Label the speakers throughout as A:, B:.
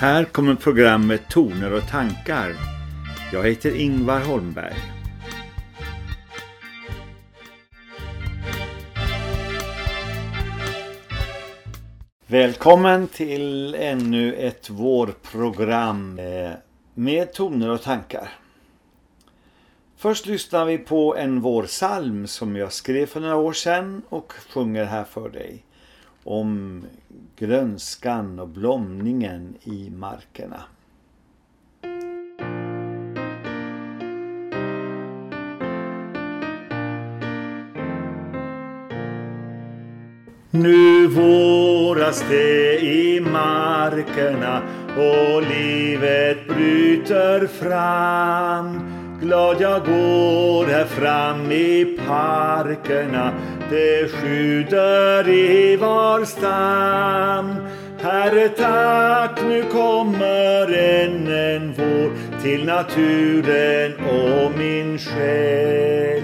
A: Här kommer programmet Toner och tankar. Jag heter Ingvar Holmberg. Välkommen till ännu ett vårprogram eh, med toner och tankar. Först lyssnar vi på en vårsalm som jag skrev för några år sedan och sjunger här för dig. Om grönskan och blomningen i markerna. Nu våras det i markerna och livet bryter fram. Glad jag går här fram i parkerna, det sjuder i var stam. Herre tack, nu kommer än en vår till naturen och min själ.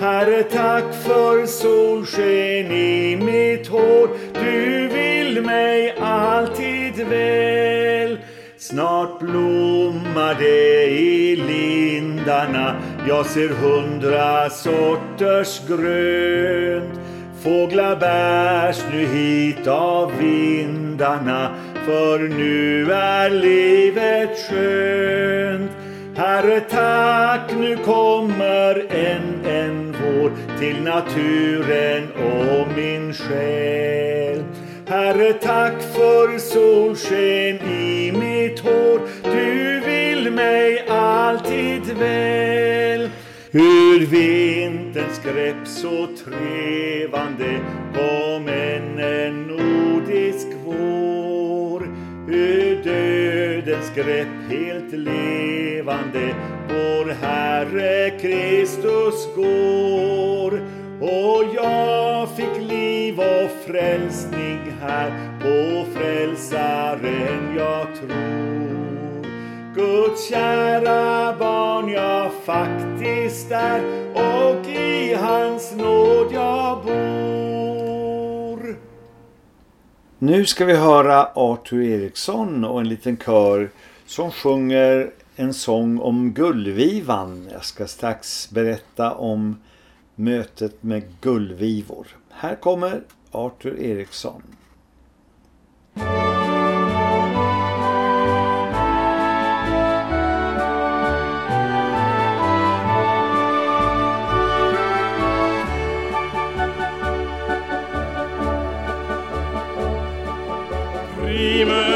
A: Herre tack för solsken i mitt hår, du vill mig alltid väl. Snart blommar det i lindarna, jag ser hundra sorters grönt. Fåglar bärs nu hit av vindarna, för nu är livet skönt. Herre tack, nu kommer en, en vår till naturen och min själ. Herre tack för solsken i mitt hår, du vill mig alltid väl. Ur vinterns grepp så trevande kom än en nordisk vår. Ur dödens grepp helt levande vår Herre Kristus går. Och jag fick frälsning här på frälsaren jag tror. Guds kära barn jag faktiskt är och i hans nåd jag bor. Nu ska vi höra Arthur Eriksson och en liten kör som sjunger en sång om gullvivan. Jag ska strax berätta om mötet med gullvivor. Här kommer Arthur Eriksson.
B: Primerna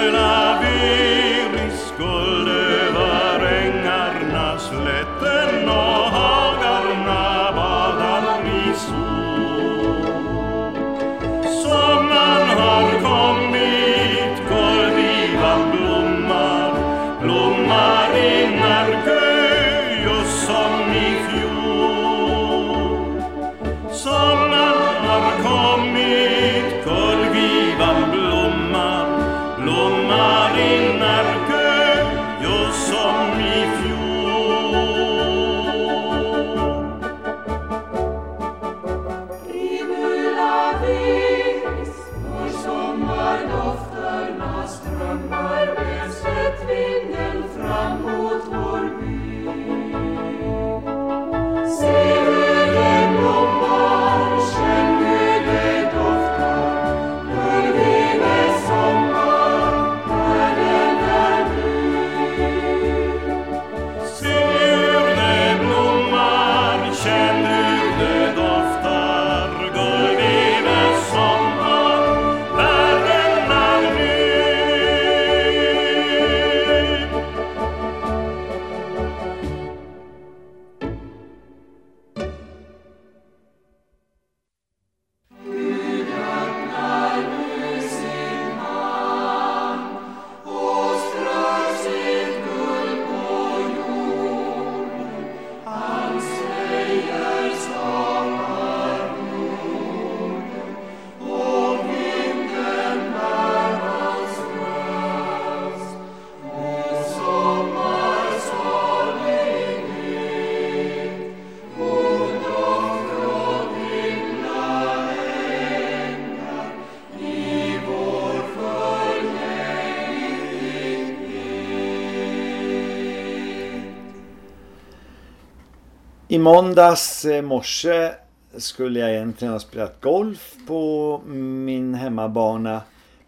B: I
A: måndags eh, morse skulle jag egentligen ha spelat golf på min hemmabana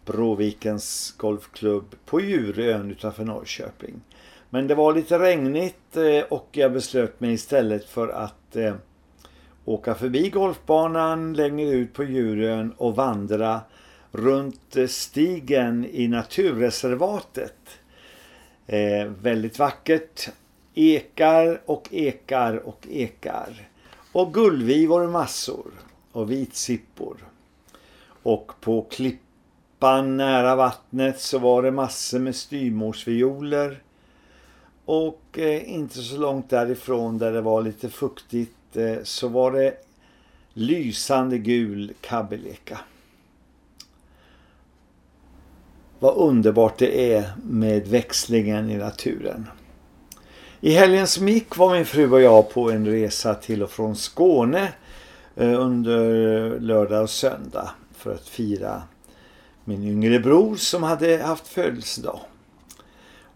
A: Bråvikens golfklubb på Djurön utanför Norrköping. Men det var lite regnigt eh, och jag beslöt mig istället för att eh, åka förbi golfbanan längre ut på Djurön och vandra runt stigen i naturreservatet. Eh, väldigt vackert. Ekar och ekar och ekar. Och gullvivor massor och vitsippor. Och på klippan nära vattnet så var det massor med styrmorsvioler. Och eh, inte så långt därifrån där det var lite fuktigt eh, så var det lysande gul kabbeleka. Vad underbart det är med växlingen i naturen. I helgens mick var min fru och jag på en resa till och från Skåne eh, under lördag och söndag för att fira min yngre bror som hade haft födelsedag.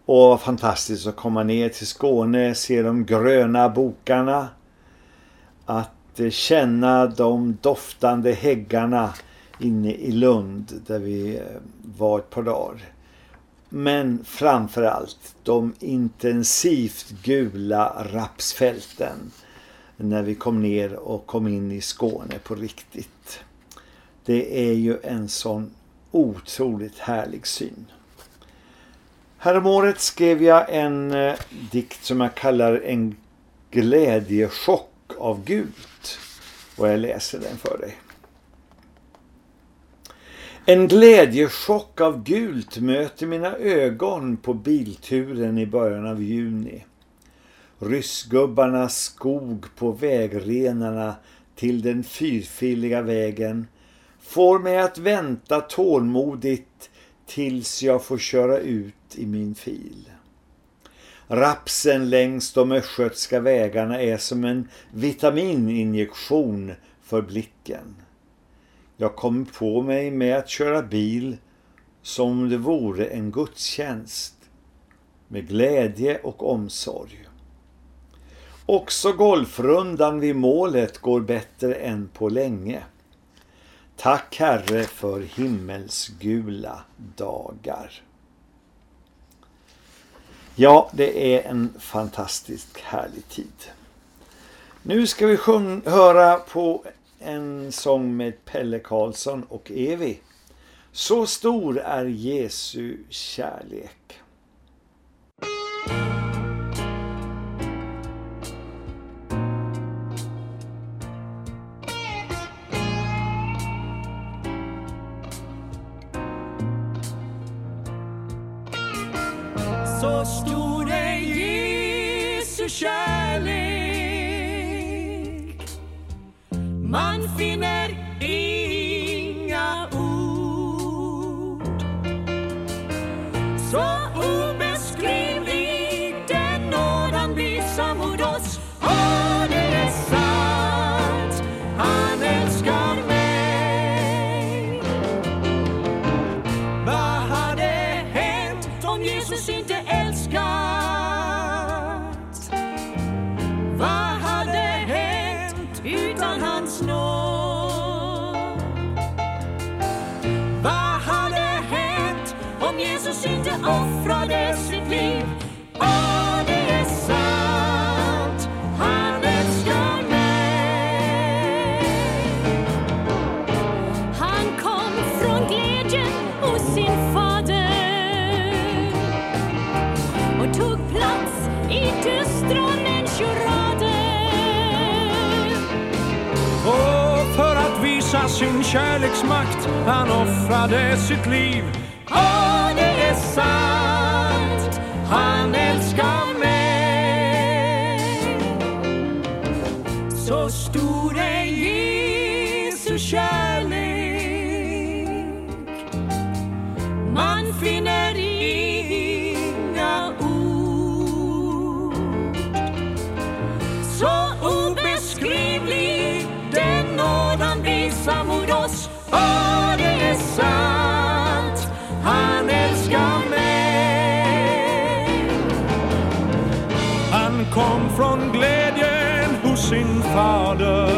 A: Och fantastiskt att komma ner till Skåne, se de gröna bokarna, att eh, känna de doftande häggarna inne i Lund där vi eh, var ett par dagar. Men framförallt de intensivt gula rapsfälten när vi kom ner och kom in i Skåne på riktigt. Det är ju en sån otroligt härlig syn. Häromåret skrev jag en eh, dikt som jag kallar en glädjechock av gult. Och jag läser den för dig. En glädjechock av gult möter mina ögon på bilturen i början av juni. Ryssgubbarnas skog på vägrenarna till den fyrfiliga vägen får mig att vänta tålmodigt tills jag får köra ut i min fil. Rapsen längs de östgötska vägarna är som en vitamininjektion för blicken. Jag kommer på mig med att köra bil som om det vore en gudstjänst. Med glädje och omsorg. Också golfrundan vid målet går bättre än på länge. Tack Herre för himmelsgula dagar. Ja, det är en fantastiskt härlig tid. Nu ska vi höra på en sång med Pelle Karlsson och Evi. Så stor är Jesu kärlek.
C: Offra sin
D: kärleksmakt han offrade sitt liv.
C: Åh, det är sant, han älskar mig. Så stor är Jesu kärlek. Man finner
D: fader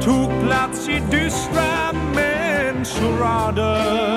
D: tog plats i dystra människorader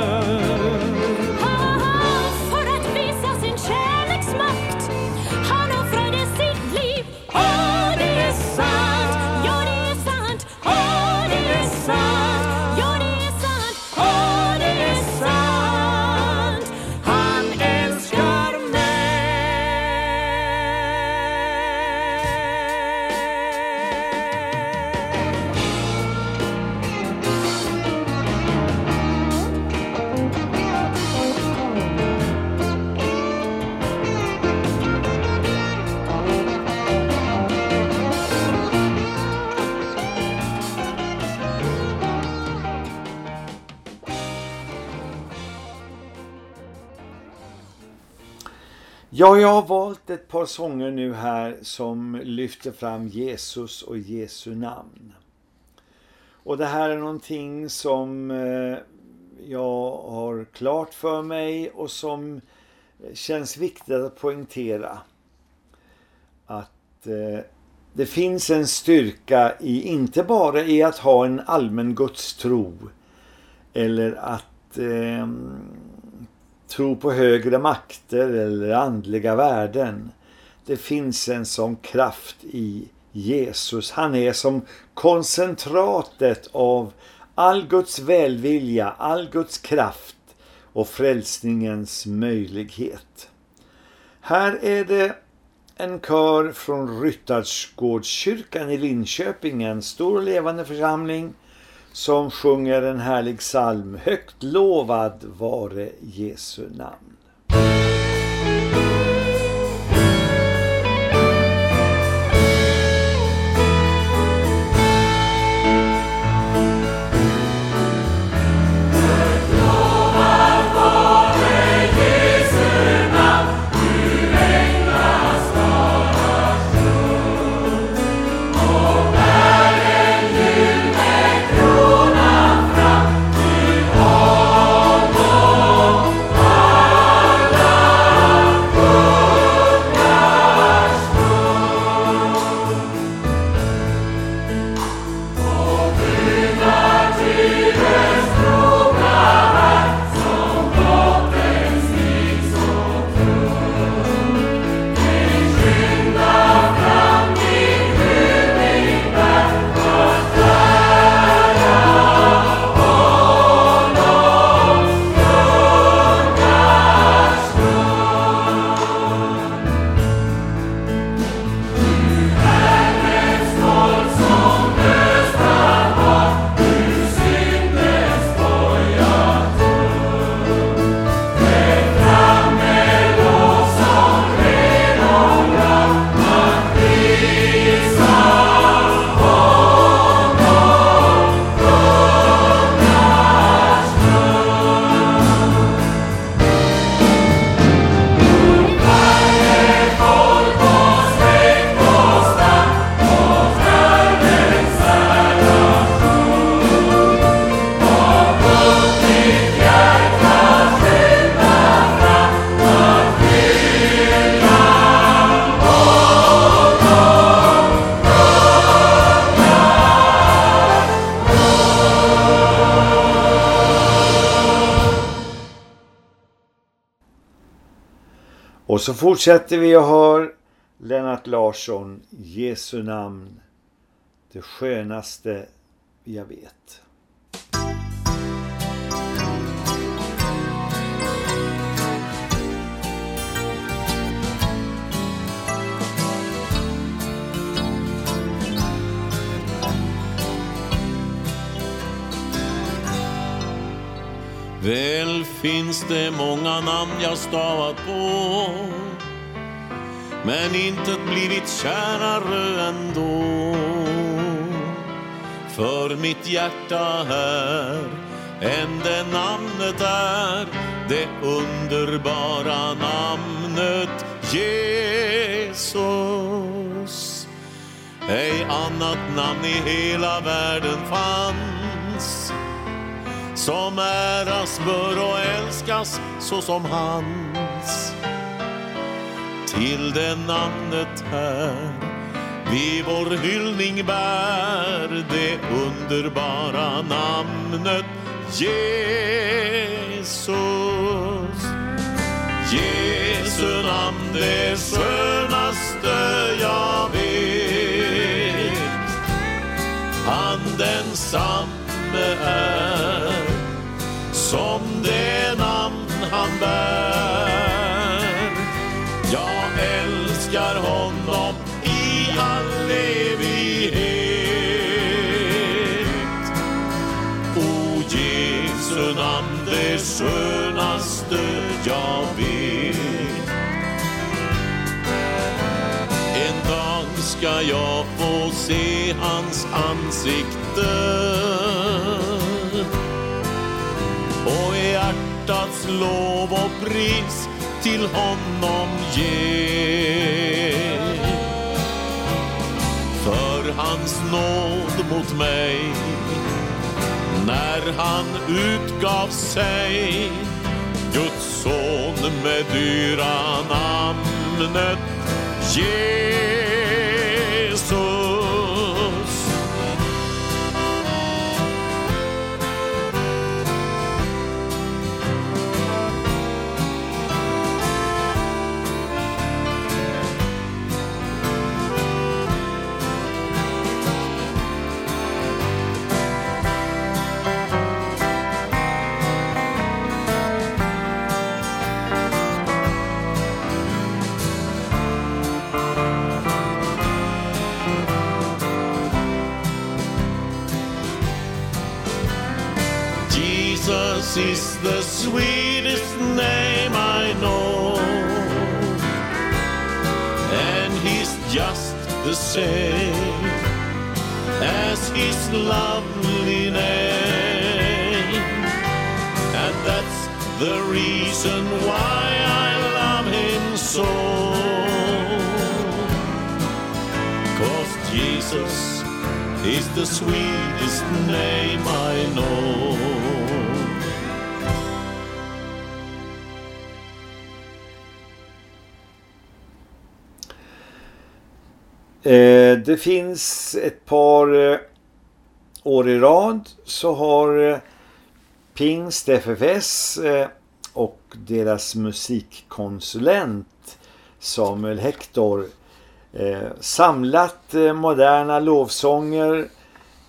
C: Ja,
A: jag har valt ett par sånger nu här som lyfter fram Jesus och Jesu namn. Och det här är någonting som eh, jag har klart för mig och som känns viktigt att poängtera. Att eh, det finns en styrka i, inte bara i att ha en allmän gudstro eller att eh, tro på högre makter eller andliga värden. Det finns en sån kraft i Jesus. Han är som koncentratet av all Guds välvilja, all Guds kraft och frälsningens möjlighet. Här är det en kör från Ryttardsgårdskyrkan i Linköping, en stor levande församling som sjunger en härlig psalm. Högt lovad vare Jesu namn. Så fortsätter vi. Och hör Lennart Larsson, Jesu namn, det skönaste jag vet.
B: Väl finns det många namn jag stavat på men inte blivit kärare ändå. För mitt hjärta är ände namnet är det underbara namnet Jesus. Ej annat namn i hela världen fanns som äras bör och älskas så som hans till det namnet här vi vår hyllning bär det underbara namnet Jesus. Jesu namn det skönaste jag vet. Han densamme är som det namn han bär. Skönaste jag vet. En dag ska jag få se hans ansikte och hjärtats lov och pris till honom ge. För hans nåd mot mig när han utgav sig Guds son med dyra namnet Jesus. Jesus the sweetest name I know. And he's just the same as his lovely name. And that's the reason why I love him so. Cause Jesus is the sweetest name I know.
A: Eh, det finns ett par eh, år i rad så har eh, Pingst FFS eh, och deras musikkonsulent Samuel Hector eh, samlat eh, moderna lovsånger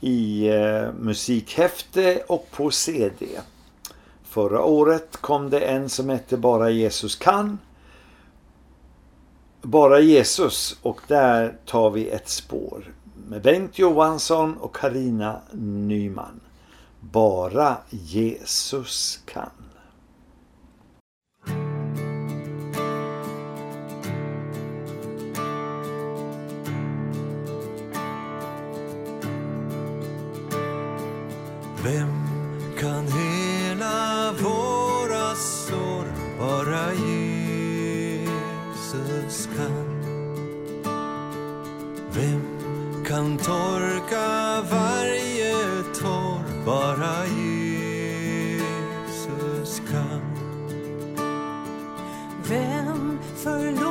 A: i eh, musikhäfte och på CD. Förra året kom det en som hette Bara Jesus kan. Bara Jesus och där tar vi ett spår med Bengt Johansson och Karina Nyman. Bara Jesus kan.
E: Torka varje tår? Bara Jesus kan.
C: Vem förlåter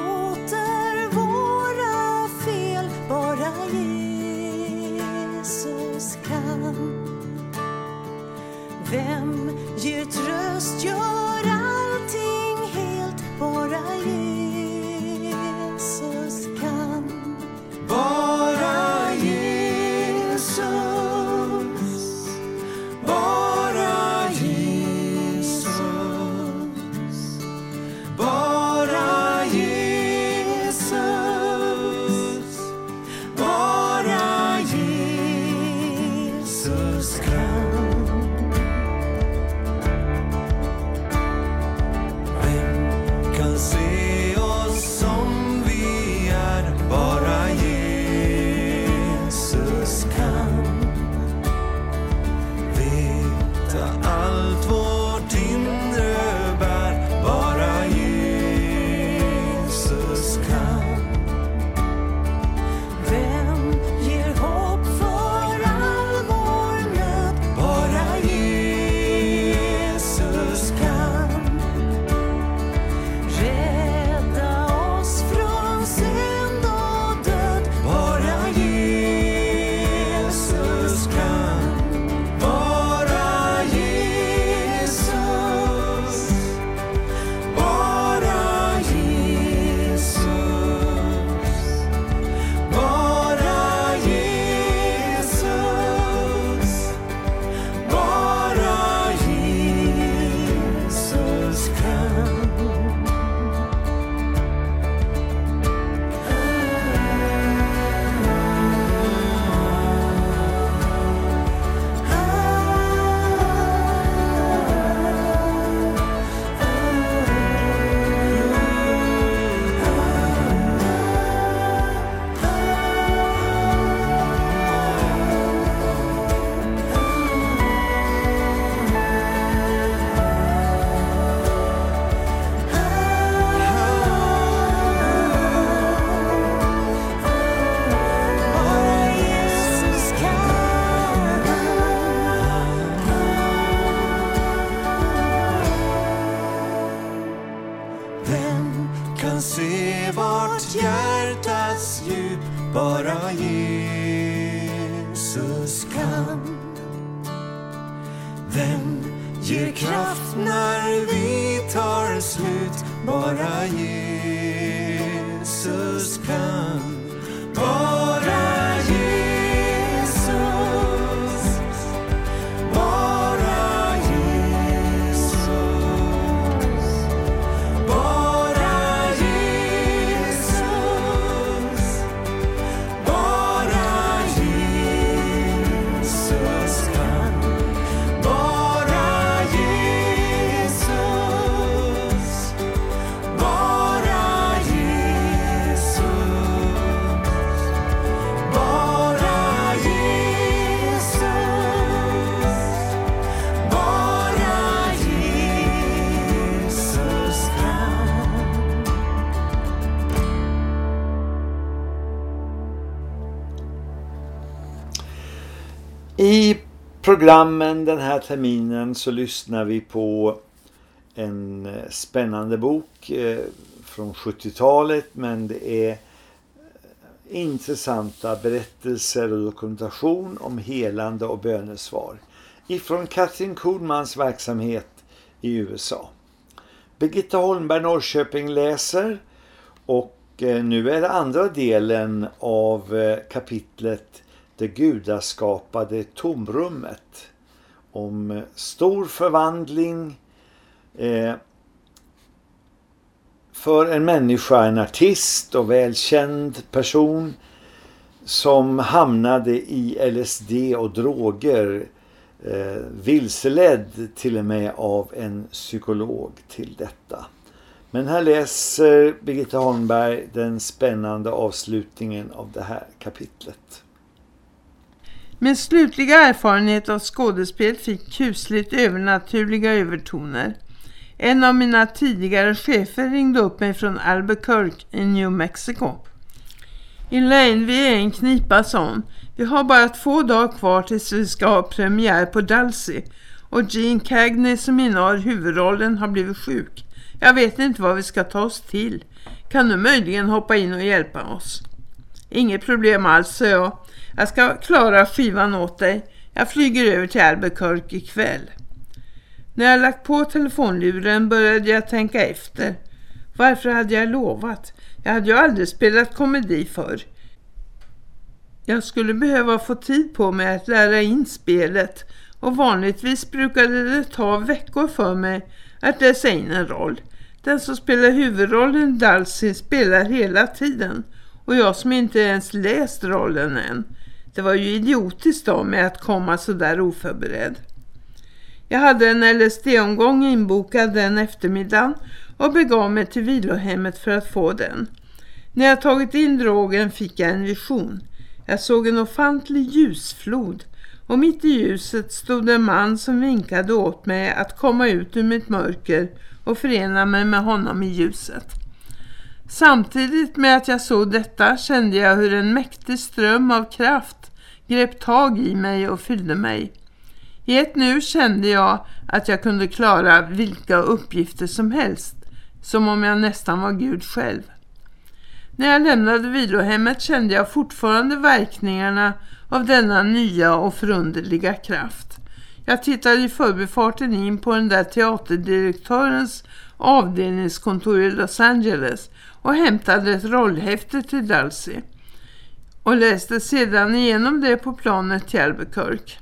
A: programmen den här terminen så lyssnar vi på en eh, spännande bok eh, från 70-talet men det är eh, intressanta berättelser och dokumentation om helande och bönesvar ifrån Katrin Kuhlmans verksamhet i USA. Birgitta Holmberg Norrköping läser och nu är det andra delen av kapitlet det gudaskapade tomrummet om stor förvandling eh, för en människa, en artist och välkänd person som hamnade i LSD och droger eh, vilseledd till och med av en psykolog till detta. Men här läser Birgitta Holmberg den spännande avslutningen av det här kapitlet.
F: Min slutliga erfarenhet av skådespel fick kusligt övernaturliga övertoner. En av mina tidigare chefer ringde upp mig från Albuquerque i New Mexico. Elaine, vi är en knipa, sa hon. Vi har bara två dagar kvar tills vi ska ha premiär på Dulcie. Och Gene Cagney som innehar huvudrollen har blivit sjuk. Jag vet inte vad vi ska ta oss till. Kan du möjligen hoppa in och hjälpa oss? Inget problem alls, sa jag. Jag ska klara skivan åt dig. Jag flyger över till Albuquerque ikväll. När jag lagt på telefonluren började jag tänka efter. Varför hade jag lovat? Jag hade ju aldrig spelat komedi förr. Jag skulle behöva få tid på mig att lära in spelet och vanligtvis brukade det ta veckor för mig att läsa in en roll. Den som spelar huvudrollen Dalsy spelar hela tiden och jag som inte ens läst rollen än. Det var ju idiotiskt av mig att komma så där oförberedd. Jag hade en LSD-omgång inbokad den eftermiddagen och begav mig till vilohemmet för att få den. När jag tagit in drogen fick jag en vision. Jag såg en ofantlig ljusflod och mitt i ljuset stod en man som vinkade åt mig att komma ut ur mitt mörker och förena mig med honom i ljuset. Samtidigt med att jag såg detta kände jag hur en mäktig ström av kraft grep tag i mig och fyllde mig. I ett nu kände jag att jag kunde klara vilka uppgifter som helst, som om jag nästan var Gud själv. När jag lämnade vilohemmet kände jag fortfarande verkningarna av denna nya och förunderliga kraft. Jag tittade i förbifarten in på den där teaterdirektörens avdelningskontor i Los Angeles och hämtade ett rollhäfte till Dulcie och läste sedan igenom det på planet till Albuquerque.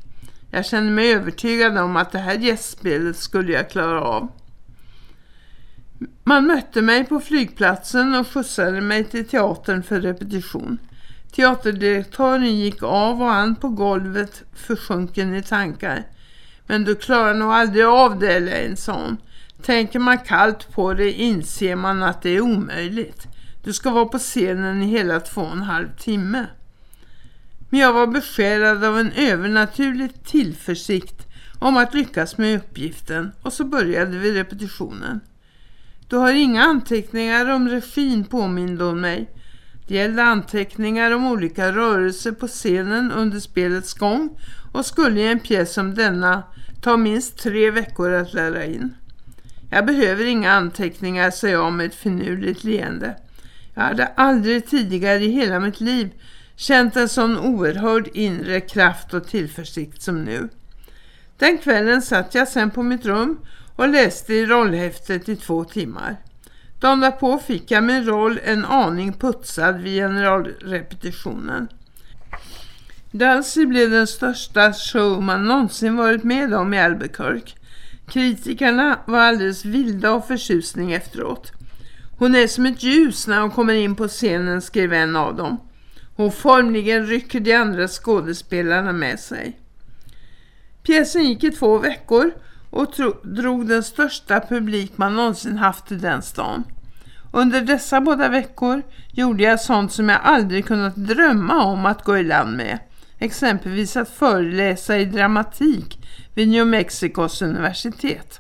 F: Jag kände mig övertygad om att det här gästspelet skulle jag klara av. Man mötte mig på flygplatsen och skjutsade mig till teatern för repetition. Teaterdirektören gick av och an på golvet försjunken i tankar. Men du klarar nog aldrig av det, Elaine, sa hon. Tänker man kallt på det inser man att det är omöjligt. Du ska vara på scenen i hela två och en halv timme. Men jag var besjälad av en övernaturlig tillförsikt om att lyckas med uppgiften och så började vi repetitionen. Du har inga anteckningar om regin påminde hon mig. Det gällde anteckningar om olika rörelser på scenen under spelets gång och skulle i en pjäs som denna ta minst tre veckor att lära in. Jag behöver inga anteckningar, sa jag med ett finurligt leende. Jag hade aldrig tidigare i hela mitt liv känt en sån oerhörd inre kraft och tillförsikt som nu. Den kvällen satt jag sen på mitt rum och läste i rollhäftet i två timmar. Dagen därpå fick jag min roll en aning putsad vid generalrepetitionen. Dalsy blev den största show man någonsin varit med om i Albuquerque. Kritikerna var alldeles vilda av förtjusning efteråt. Hon är som ett ljus när hon kommer in på scenen, skrev en av dem. Hon formligen rycker de andra skådespelarna med sig. Pjäsen gick i två veckor och drog den största publik man någonsin haft i den stan. Under dessa båda veckor gjorde jag sånt som jag aldrig kunnat drömma om att gå i land med. Exempelvis att föreläsa i dramatik vid New Mexicos universitet.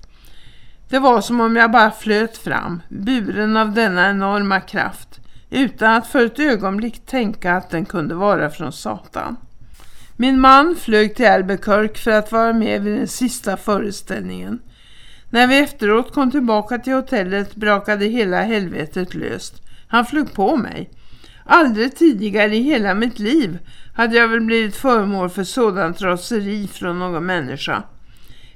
F: Det var som om jag bara flöt fram, buren av denna enorma kraft, utan att för ett ögonblick tänka att den kunde vara från Satan. Min man flög till Albuquerque för att vara med vid den sista föreställningen. När vi efteråt kom tillbaka till hotellet brakade hela helvetet löst. Han flög på mig. Aldrig tidigare i hela mitt liv hade jag väl blivit föremål för sådant raseri från någon människa.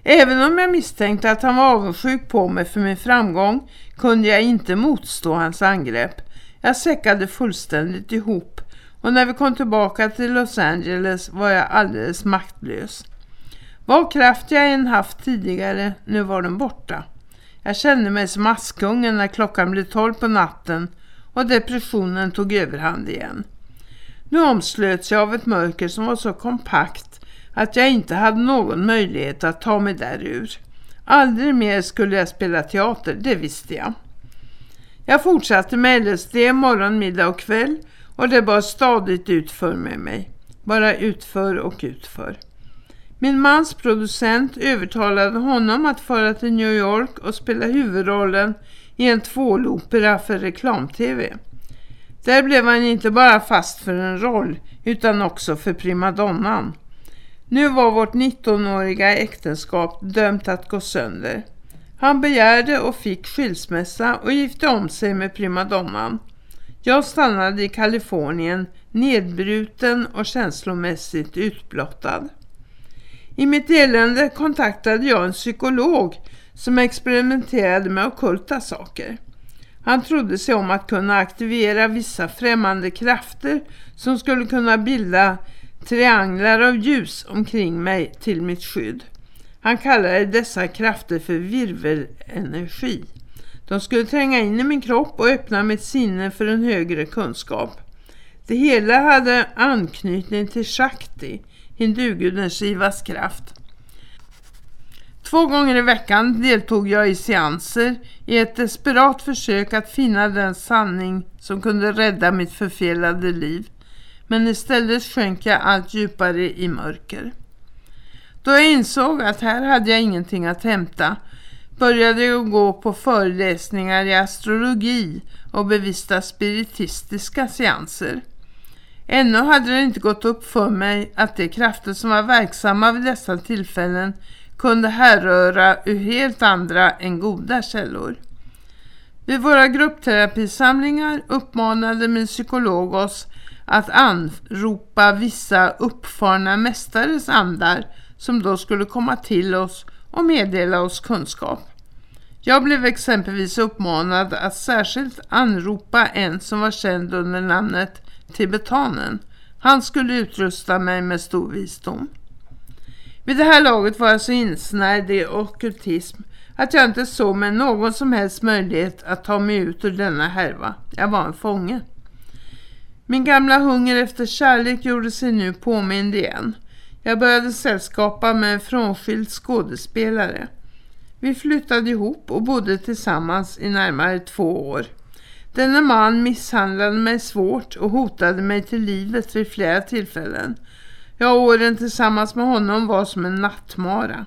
F: Även om jag misstänkte att han var avundsjuk på mig för min framgång kunde jag inte motstå hans angrepp. Jag säckade fullständigt ihop och när vi kom tillbaka till Los Angeles var jag alldeles maktlös. Vad kraft jag än haft tidigare, nu var den borta. Jag kände mig som askungen när klockan blev tolv på natten och depressionen tog överhand igen. Nu omslöts jag av ett mörker som var så kompakt att jag inte hade någon möjlighet att ta mig därur. Aldrig mer skulle jag spela teater, det visste jag. Jag fortsatte med LSD morgon, middag och kväll och det var stadigt utför med mig. Bara utför och utför. Min mans producent övertalade honom att föra till New York och spela huvudrollen i en tvålopera för reklam-tv. Där blev han inte bara fast för en roll utan också för primadonnan. Nu var vårt 19-åriga äktenskap dömt att gå sönder. Han begärde och fick skilsmässa och gifte om sig med primadonnan. Jag stannade i Kalifornien nedbruten och känslomässigt utblottad. I mitt elände kontaktade jag en psykolog som experimenterade med okulta saker. Han trodde sig om att kunna aktivera vissa främmande krafter som skulle kunna bilda trianglar av ljus omkring mig till mitt skydd. Han kallade dessa krafter för virvelenergi. De skulle tränga in i min kropp och öppna mitt sinne för en högre kunskap. Det hela hade anknytning till Shakti, hinduguden Shivas kraft. Två gånger i veckan deltog jag i seanser i ett desperat försök att finna den sanning som kunde rädda mitt förfelade liv. Men istället sjönk jag allt djupare i mörker. Då jag insåg att här hade jag ingenting att hämta började jag gå på föreläsningar i astrologi och bevista spiritistiska seanser. Ännu hade det inte gått upp för mig att de krafter som var verksamma vid dessa tillfällen kunde härröra ur helt andra än goda källor. Vid våra gruppterapisamlingar uppmanade min psykolog oss att anropa vissa uppfarna mästares andar som då skulle komma till oss och meddela oss kunskap. Jag blev exempelvis uppmanad att särskilt anropa en som var känd under namnet tibetanen. Han skulle utrusta mig med stor visdom. Vid det här laget var jag så insnärd i okkultism att jag inte såg med någon som helst möjlighet att ta mig ut ur denna härva. Jag var en fånge. Min gamla hunger efter kärlek gjorde sig nu påmind igen. Jag började sällskapa med en frånskild skådespelare. Vi flyttade ihop och bodde tillsammans i närmare två år. Denna man misshandlade mig svårt och hotade mig till livet vid flera tillfällen. Ja, åren tillsammans med honom var som en nattmara.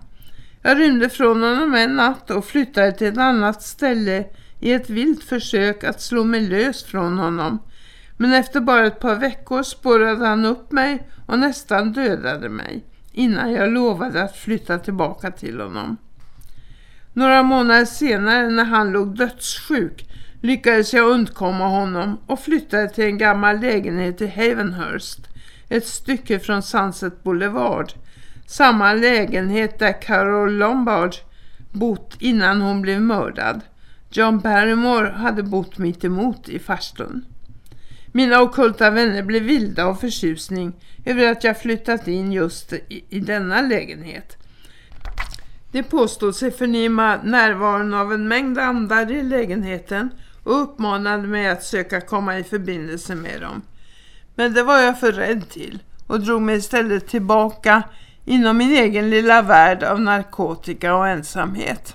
F: Jag rymde från honom en natt och flyttade till ett annat ställe i ett vilt försök att slå mig lös från honom. Men efter bara ett par veckor spårade han upp mig och nästan dödade mig innan jag lovade att flytta tillbaka till honom. Några månader senare när han låg dödssjuk lyckades jag undkomma honom och flyttade till en gammal lägenhet i Havenhurst, ett stycke från Sunset Boulevard. Samma lägenhet där Carol Lombard bott innan hon blev mördad. John Barrymore hade bott mitt emot i farstun. Mina okulta vänner blev vilda av förtjusning över att jag flyttat in just i, i denna lägenhet. De påstod sig förnimma närvaron av en mängd andar i lägenheten och uppmanade mig att söka komma i förbindelse med dem. Men det var jag för rädd till och drog mig istället tillbaka inom min egen lilla värld av narkotika och ensamhet.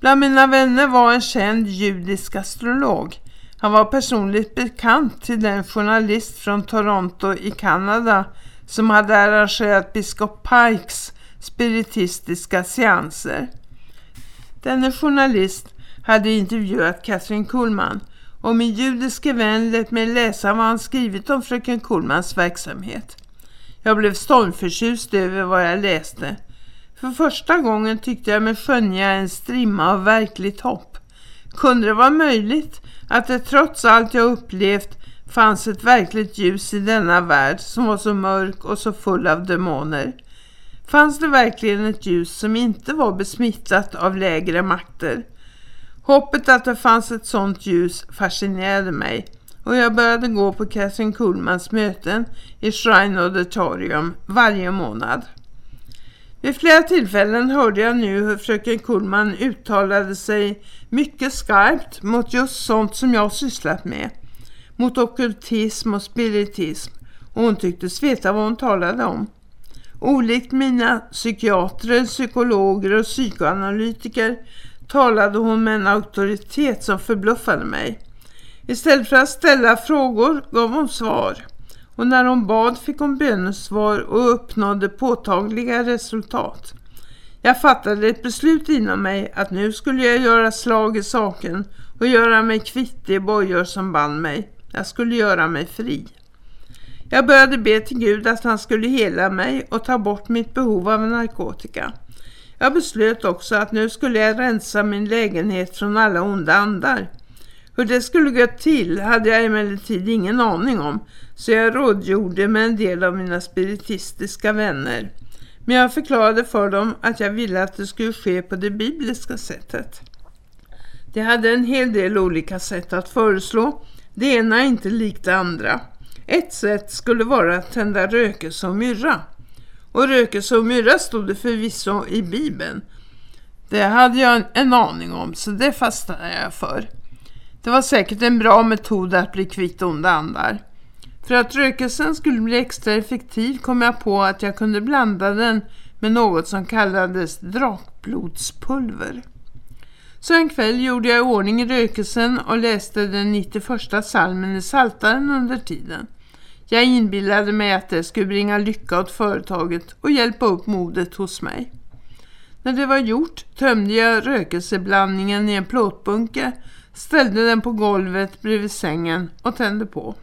F: Bland mina vänner var en känd judisk astrolog. Han var personligt bekant till den journalist från Toronto i Kanada som hade arrangerat biskop Pikes spiritistiska seanser. Denne journalist hade intervjuat Catherine Kuhlman och min judiske vän lät mig läsa vad han skrivit om fröken Kolmans verksamhet. Jag blev stormförtjust över vad jag läste. För första gången tyckte jag mig skönja en strimma av verkligt hopp. Kunde det vara möjligt att det trots allt jag upplevt fanns ett verkligt ljus i denna värld som var så mörk och så full av demoner? Fanns det verkligen ett ljus som inte var besmittat av lägre makter? Hoppet att det fanns ett sånt ljus fascinerade mig och jag började gå på Catherine Kuhlmans möten i Shrine Auditorium varje månad. Vid flera tillfällen hörde jag nu hur fröken Kuhlman uttalade sig mycket skarpt mot just sånt som jag sysslat med. Mot okkultism och spiritism och hon tycktes veta vad hon talade om. Olikt mina psykiatrer, psykologer och psykoanalytiker talade hon med en auktoritet som förbluffade mig. Istället för att ställa frågor gav hon svar. Och när hon bad fick hon bönesvar och uppnådde påtagliga resultat. Jag fattade ett beslut inom mig att nu skulle jag göra slag i saken och göra mig kvitt de bojor som band mig. Jag skulle göra mig fri. Jag började be till Gud att han skulle hela mig och ta bort mitt behov av narkotika. Jag beslöt också att nu skulle jag rensa min lägenhet från alla onda andar. Hur det skulle gå till hade jag emellertid ingen aning om så jag rådgjorde med en del av mina spiritistiska vänner. Men jag förklarade för dem att jag ville att det skulle ske på det bibliska sättet. De hade en hel del olika sätt att föreslå. Det ena är inte likt det andra. Ett sätt skulle vara att tända rökelse och myrra. Och rökelse och myrra stod det förvisso i Bibeln. Det hade jag en aning om så det fastnade jag för. Det var säkert en bra metod att bli kvitt onda andar. För att rökelsen skulle bli extra effektiv kom jag på att jag kunde blanda den med något som kallades drakblodspulver. Så en kväll gjorde jag i ordning rökelsen och läste den 91 salmen i Saltaren under tiden. Jag inbillade mig att det skulle bringa lycka åt företaget och hjälpa upp modet hos mig. När det var gjort tömde jag rökelseblandningen i en plåtbunke, ställde den på golvet bredvid sängen och tände på.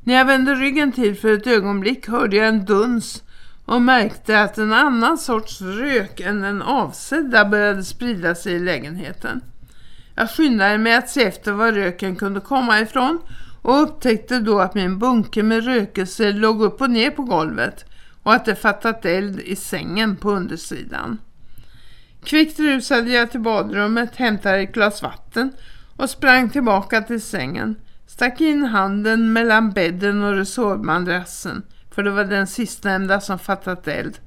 F: När jag vände ryggen till för ett ögonblick hörde jag en duns och märkte att en annan sorts rök än den avsedda började sprida sig i lägenheten. Jag skyndade mig att se efter var röken kunde komma ifrån och upptäckte då att min bunke med rökelse låg upp och ner på golvet och att det fattat eld i sängen på undersidan. Kvickt rusade jag till badrummet, hämtade ett glas vatten och sprang tillbaka till sängen. Stack in handen mellan bädden och resårmadrassen, för det var den sistnämnda som fattat eld,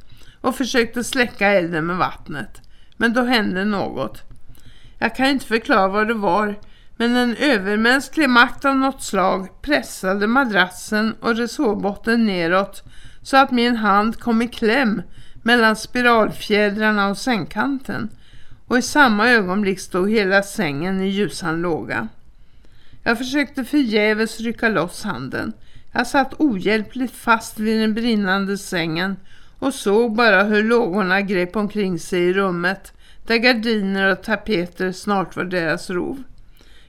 F: och försökte släcka elden med vattnet. Men då hände något. Jag kan inte förklara vad det var, men en övermänsklig makt av något slag pressade madrassen och resårbotten neråt så att min hand kom i kläm mellan spiralfjädrarna och sängkanten och i samma ögonblick stod hela sängen i ljusan låga. Jag försökte förgäves rycka loss handen. Jag satt ohjälpligt fast vid den brinnande sängen och såg bara hur lågorna grep omkring sig i rummet där gardiner och tapeter snart var deras rov.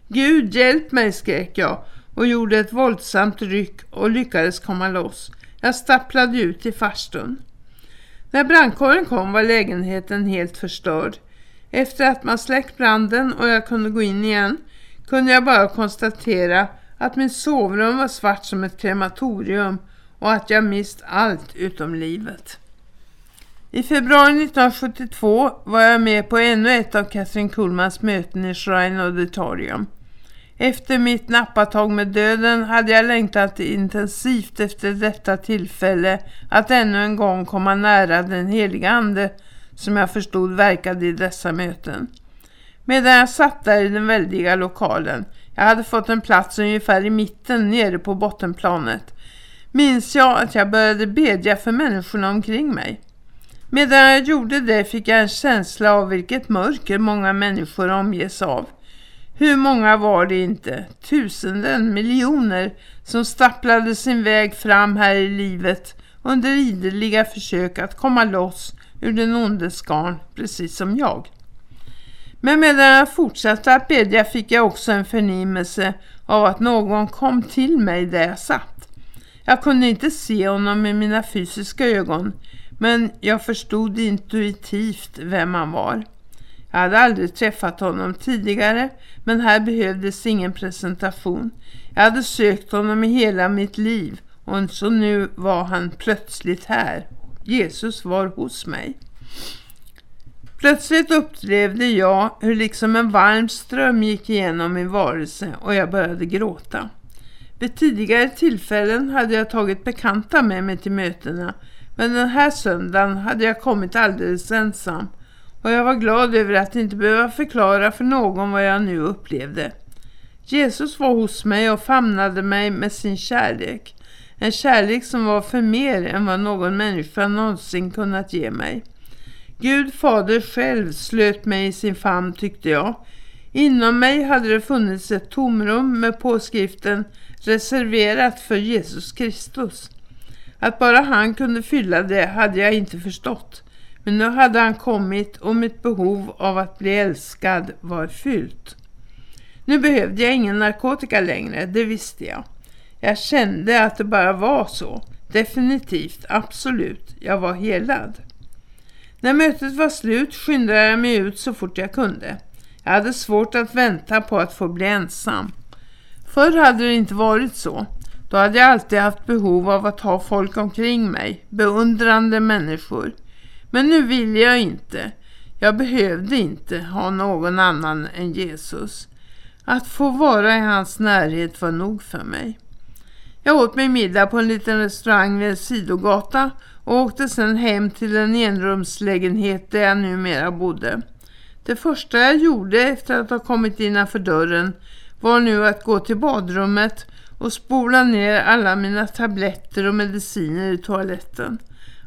F: Gud hjälp mig, skrek jag och gjorde ett våldsamt ryck och lyckades komma loss. Jag stapplade ut i farstun. När brandkåren kom var lägenheten helt förstörd. Efter att man släckt branden och jag kunde gå in igen kunde jag bara konstatera att min sovrum var svart som ett krematorium och att jag mist allt utom livet. I februari 1972 var jag med på ännu ett av Catherine Kuhlmans möten i Shrine Auditorium. Efter mitt nappatag med döden hade jag längtat intensivt efter detta tillfälle att ännu en gång komma nära den heliga ande som jag förstod verkade i dessa möten. Medan jag satt där i den väldiga lokalen, jag hade fått en plats ungefär i mitten nere på bottenplanet, minns jag att jag började bedja för människorna omkring mig. Medan jag gjorde det fick jag en känsla av vilket mörker många människor omges av. Hur många var det inte? Tusenden, miljoner som stapplade sin väg fram här i livet under ideliga försök att komma loss ur den onde skarn, precis som jag. Men medan jag fortsatte att bedja fick jag också en förnimmelse av att någon kom till mig där jag satt. Jag kunde inte se honom med mina fysiska ögon, men jag förstod intuitivt vem han var. Jag hade aldrig träffat honom tidigare men här behövdes ingen presentation. Jag hade sökt honom i hela mitt liv och så nu var han plötsligt här. Jesus var hos mig. Plötsligt upplevde jag hur liksom en varm ström gick igenom min varelse och jag började gråta. Vid tidigare tillfällen hade jag tagit bekanta med mig till mötena men den här söndagen hade jag kommit alldeles ensam och jag var glad över att inte behöva förklara för någon vad jag nu upplevde. Jesus var hos mig och famnade mig med sin kärlek. En kärlek som var för mer än vad någon människa någonsin kunnat ge mig. Gud fader själv slöt mig i sin famn tyckte jag. Inom mig hade det funnits ett tomrum med påskriften reserverat för Jesus Kristus. Att bara han kunde fylla det hade jag inte förstått. Men nu hade han kommit och mitt behov av att bli älskad var fyllt. Nu behövde jag ingen narkotika längre, det visste jag. Jag kände att det bara var så. Definitivt, absolut. Jag var helad. När mötet var slut skyndade jag mig ut så fort jag kunde. Jag hade svårt att vänta på att få bli ensam. Förr hade det inte varit så. Då hade jag alltid haft behov av att ha folk omkring mig, beundrande människor. Men nu ville jag inte. Jag behövde inte ha någon annan än Jesus. Att få vara i hans närhet var nog för mig. Jag åt mig middag på en liten restaurang vid sidogata och åkte sedan hem till en enrumslägenhet där jag numera bodde. Det första jag gjorde efter att ha kommit innanför dörren var nu att gå till badrummet och spola ner alla mina tabletter och mediciner i toaletten.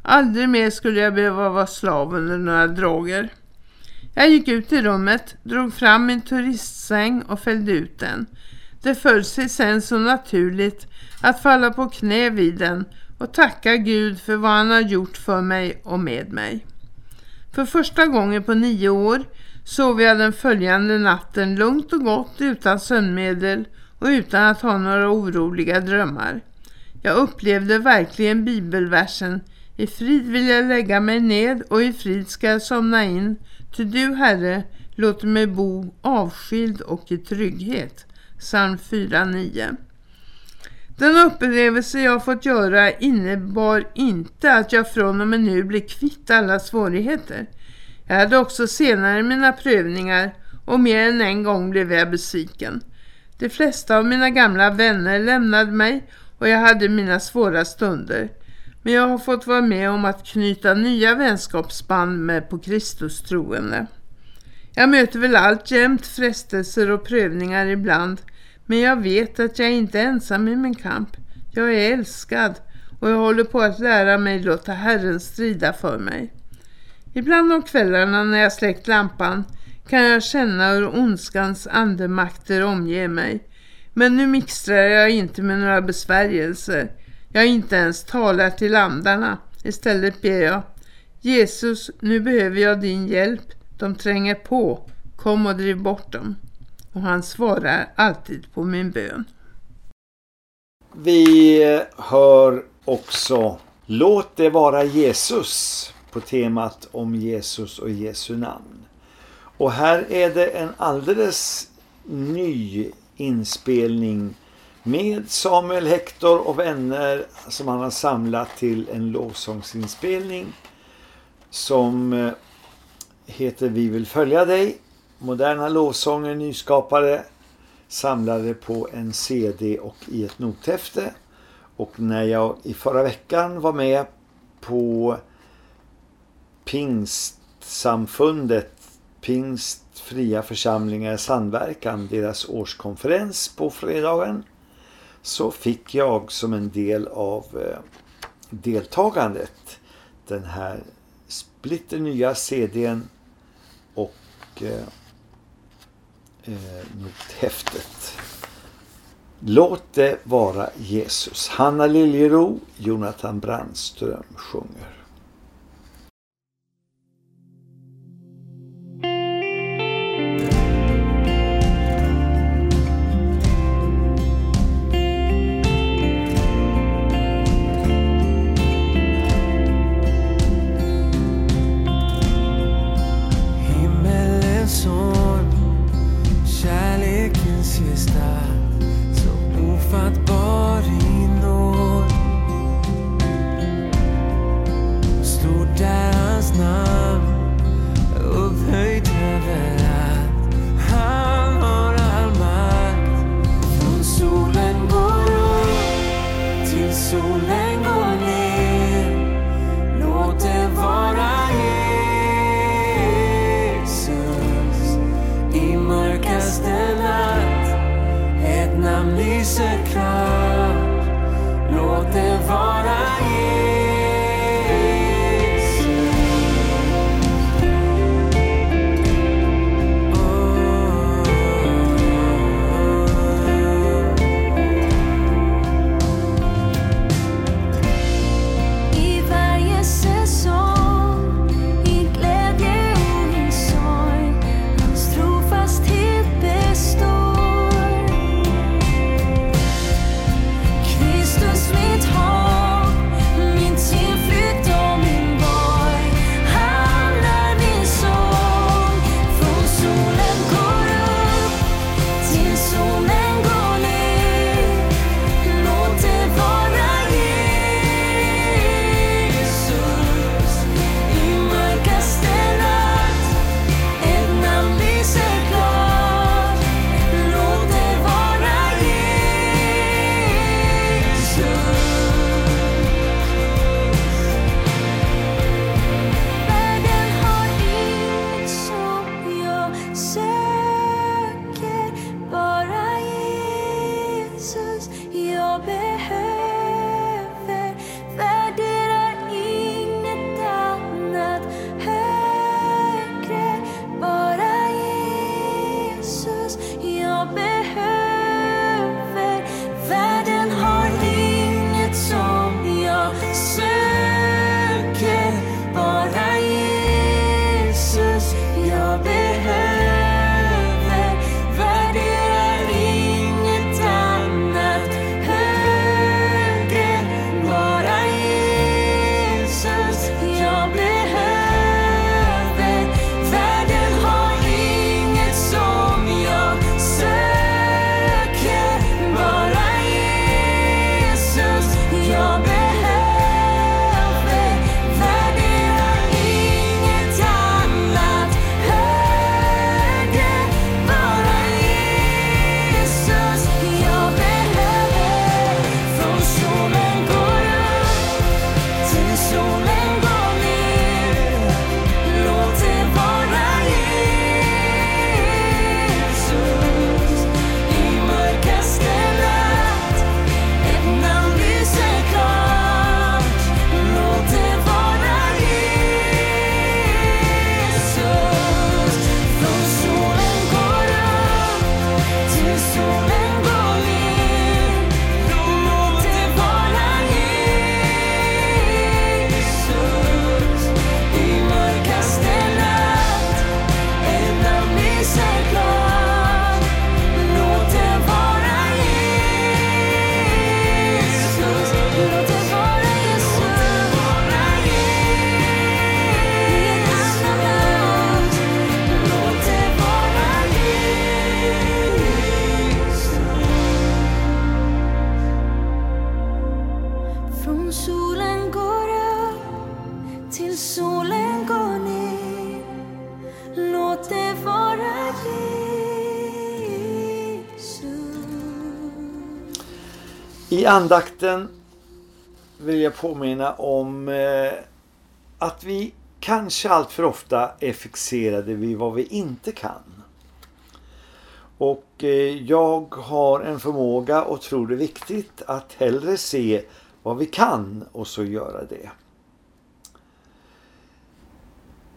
F: Aldrig mer skulle jag behöva vara slav under några droger. Jag gick ut i rummet, drog fram min turistsäng och fällde ut den. Det föll sig sen så naturligt att falla på knä vid den och tacka Gud för vad han har gjort för mig och med mig. För första gången på nio år sov jag den följande natten lugnt och gott utan sömnmedel och utan att ha några oroliga drömmar. Jag upplevde verkligen bibelversen i frid vill jag lägga mig ned och i frid ska jag somna in. Till du, Herre, låter mig bo avskild och i trygghet. Psalm 4.9 Den upplevelse jag fått göra innebar inte att jag från och med nu blir kvitt alla svårigheter. Jag hade också senare mina prövningar och mer än en gång blev jag besviken. De flesta av mina gamla vänner lämnade mig och jag hade mina svåra stunder. Men jag har fått vara med om att knyta nya vänskapsband med på Kristus troende. Jag möter väl allt jämt frestelser och prövningar ibland. Men jag vet att jag inte är ensam i min kamp. Jag är älskad och jag håller på att lära mig låta Herren strida för mig. Ibland om kvällarna när jag släckt lampan kan jag känna hur ondskans andemakter omger mig. Men nu mixtrar jag inte med några besvärjelser. Jag inte ens talar till andarna. Istället ber jag, Jesus, nu behöver jag din hjälp. De tränger på. Kom och driv bort dem. Och han svarar alltid på min bön.
A: Vi hör också Låt det vara Jesus på temat om Jesus och Jesu namn. Och här är det en alldeles ny inspelning med Samuel Hector och vänner som han har samlat till en lovsångsinspelning som eh, heter Vi vill följa dig. Moderna lovsånger, nyskapare, samlade på en CD och i ett nothäfte. Och när jag i förra veckan var med på Pingstsamfundet, Pingst fria församlingar samverkan, deras årskonferens på fredagen, så fick jag som en del av eh, deltagandet den här splitter nya CDn och eh, eh nothäftet. Låt det vara Jesus. Hanna Liljero, Jonathan Brandström sjunger.
E: Namn lyser klart. Låt det vara
A: er. Andakten vill jag påminna om eh, att vi kanske allt för ofta är fixerade vid vad vi inte kan. Och eh, jag har en förmåga och tror det är viktigt att hellre se vad vi kan och så göra det.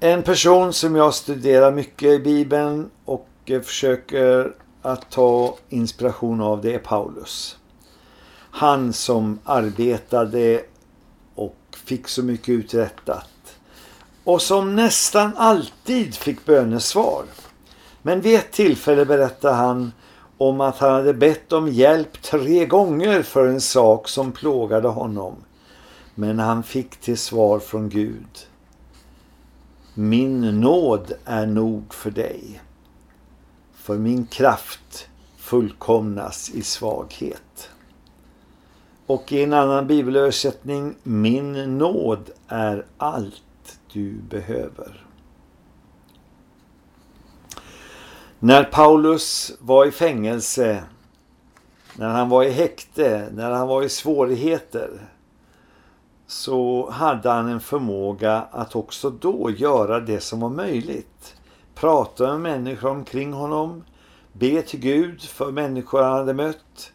A: En person som jag studerar mycket i Bibeln och eh, försöker att ta inspiration av det är Paulus. Han som arbetade och fick så mycket uträttat. Och som nästan alltid fick bönesvar. Men vid ett tillfälle berättade han om att han hade bett om hjälp tre gånger för en sak som plågade honom. Men han fick till svar från Gud. Min nåd är nog för dig. För min kraft fullkomnas i svaghet. Och i en annan bibelöversättning, min nåd är allt du behöver. När Paulus var i fängelse, när han var i häkte, när han var i svårigheter så hade han en förmåga att också då göra det som var möjligt. Prata med människor omkring honom, be till Gud för människor han hade mött,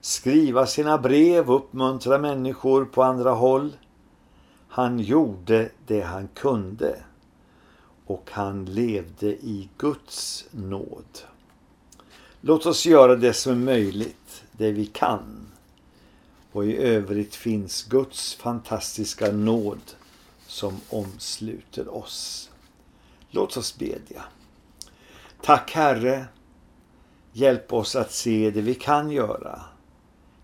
A: skriva sina brev uppmuntra människor på andra håll. Han gjorde det han kunde och han levde i Guds nåd. Låt oss göra det som är möjligt, det vi kan. Och i övrigt finns Guds fantastiska nåd som omsluter oss. Låt oss bedja. Tack Herre, hjälp oss att se det vi kan göra,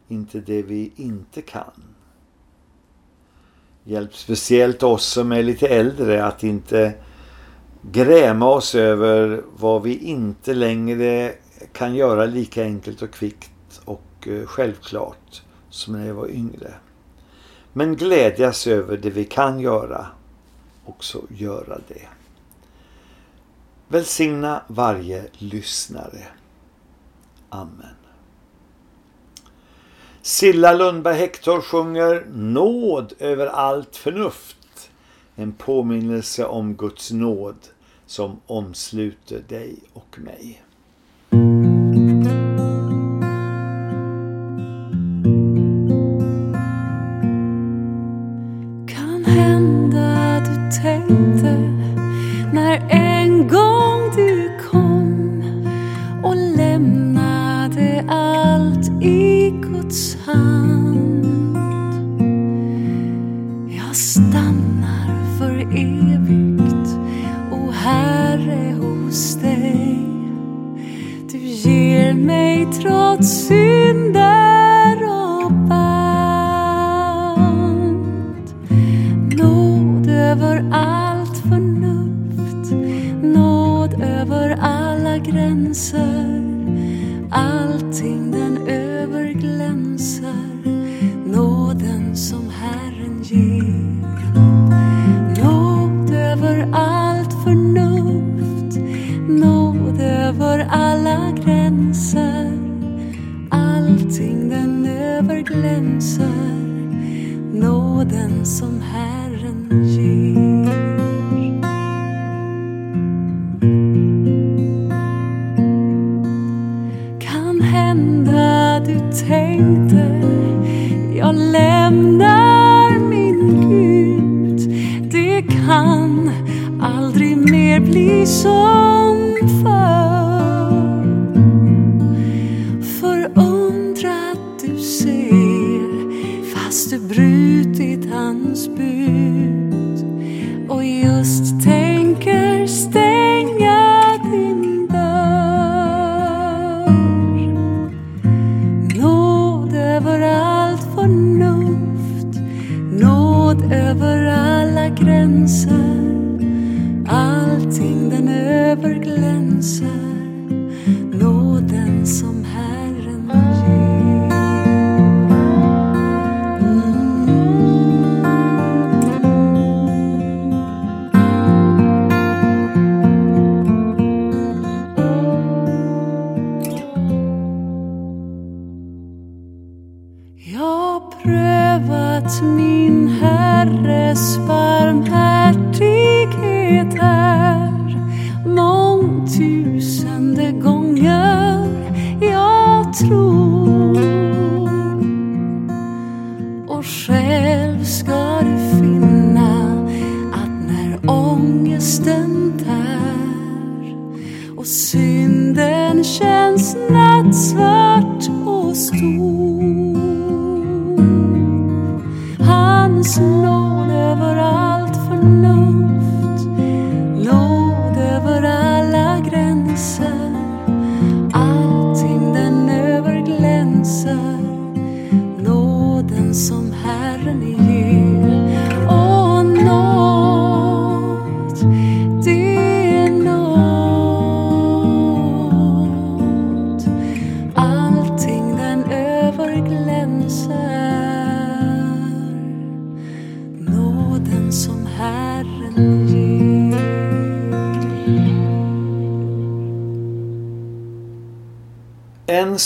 A: inte det vi inte kan. Hjälp speciellt oss som är lite äldre att inte gräma oss över vad vi inte längre kan göra lika enkelt och kvickt och eh, självklart som när jag var yngre. Men glädjas över det vi kan göra, också göra det. Välsigna varje lyssnare. Amen. Silla Lundberg Hector sjunger Nåd över allt förnuft. En påminnelse om Guds nåd som omsluter dig och mig.
C: Kan hända du tänkte när mig trots synder och band. Nåd över allt förnuft Nåd över alla gränser. Allting över alla gränser. Allting den överglänser. Nåden som Herren ger. Kan hända du tänkte Jag lämnar min Gud. Det kan aldrig mer bli så.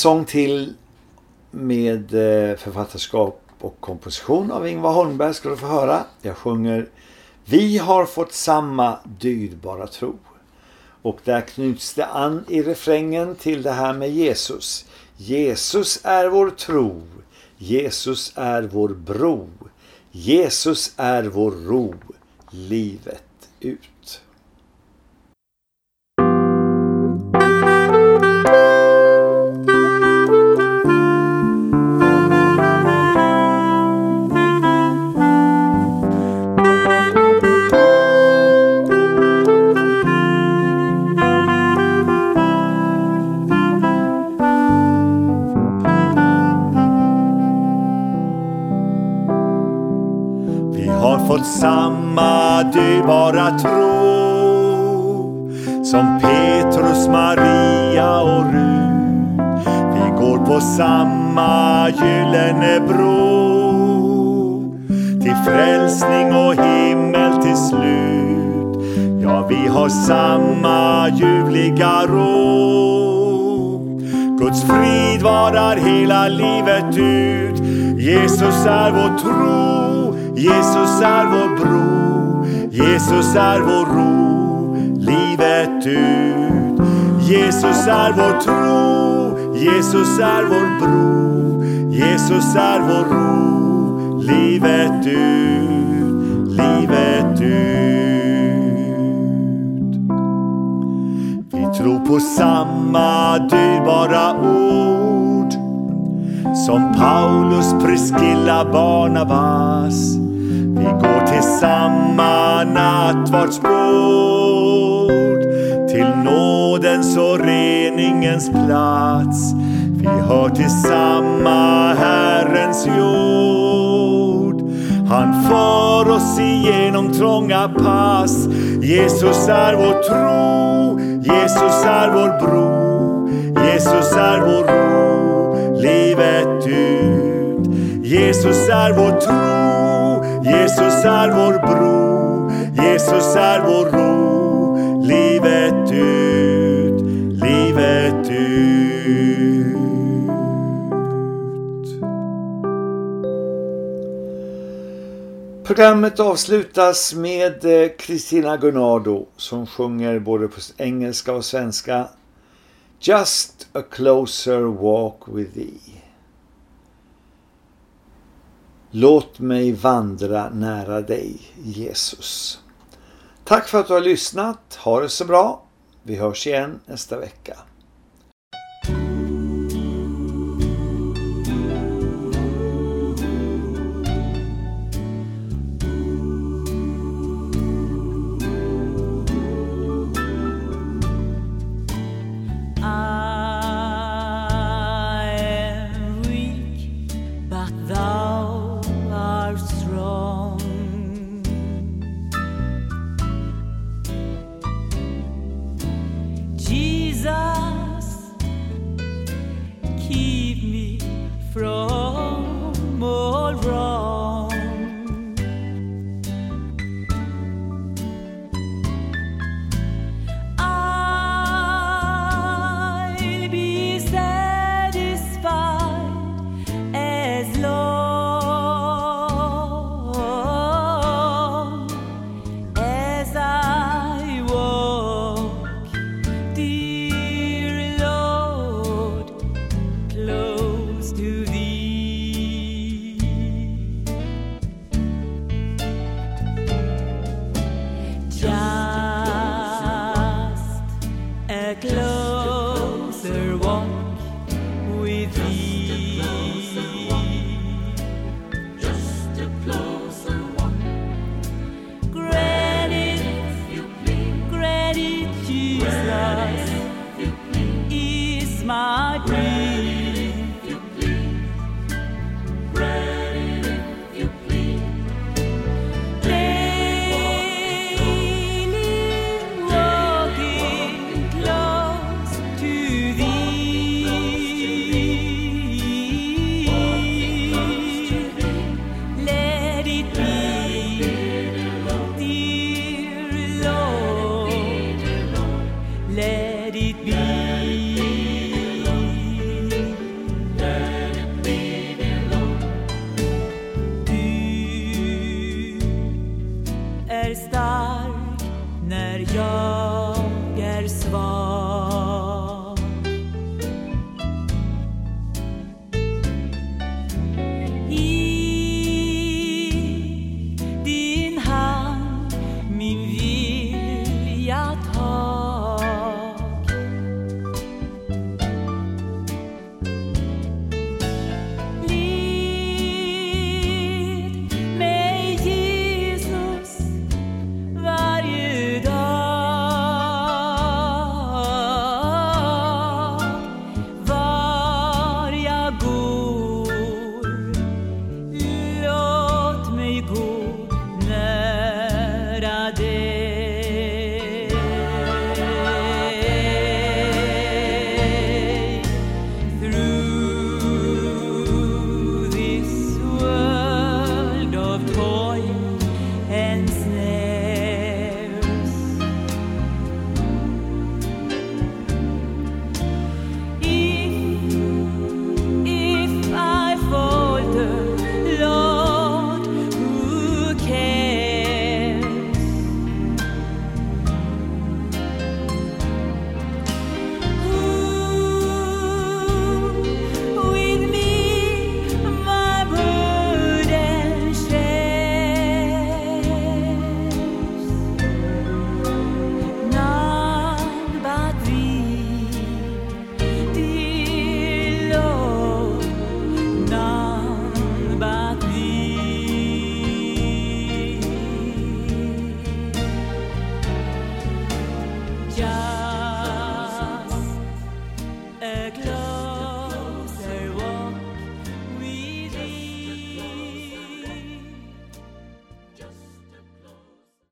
G: En sång till med eh, författarskap och komposition av Ingvar Holmberg ska du få höra. Jag sjunger Vi har fått samma dyrbara tro. Och där knyts det an i refrängen till det här med Jesus. Jesus är vår tro. Jesus är vår bro. Jesus är vår ro. Livet ut.
A: Samma dyrbara tro som Petrus, Maria och Rut. Vi går på samma gyllene bro till frälsning och himmel till slut. Ja, vi har samma ljuvliga ro. Guds frid varar hela livet ut. Jesus är vår tro, Jesus är vår bro, Jesus är vår ro, livet ut. Jesus är vår tro, Jesus är vår bro, Jesus är vår ro, livet ut, livet ut. Vi tror på samma dyrbara ord som Paulus, Priscilla, Barnabas. Vi går till samma nattvardsbord till nådens och reningens plats. Vi hör till samma Herrens jord. Han för oss igenom trånga pass. Jesus är vår tro, Jesus är vår bro, Jesus är vår ro, livet ut. Jesus är vår tro, Jesus är vår bro, Jesus är vår ro, livet ut, livet ut.
G: Programmet avslutas med eh, Christina Gunnardo som sjunger både på engelska och svenska Just a closer walk with thee. Låt mig vandra nära dig, Jesus. Tack för att du har lyssnat. Ha det så bra. Vi hörs igen nästa vecka.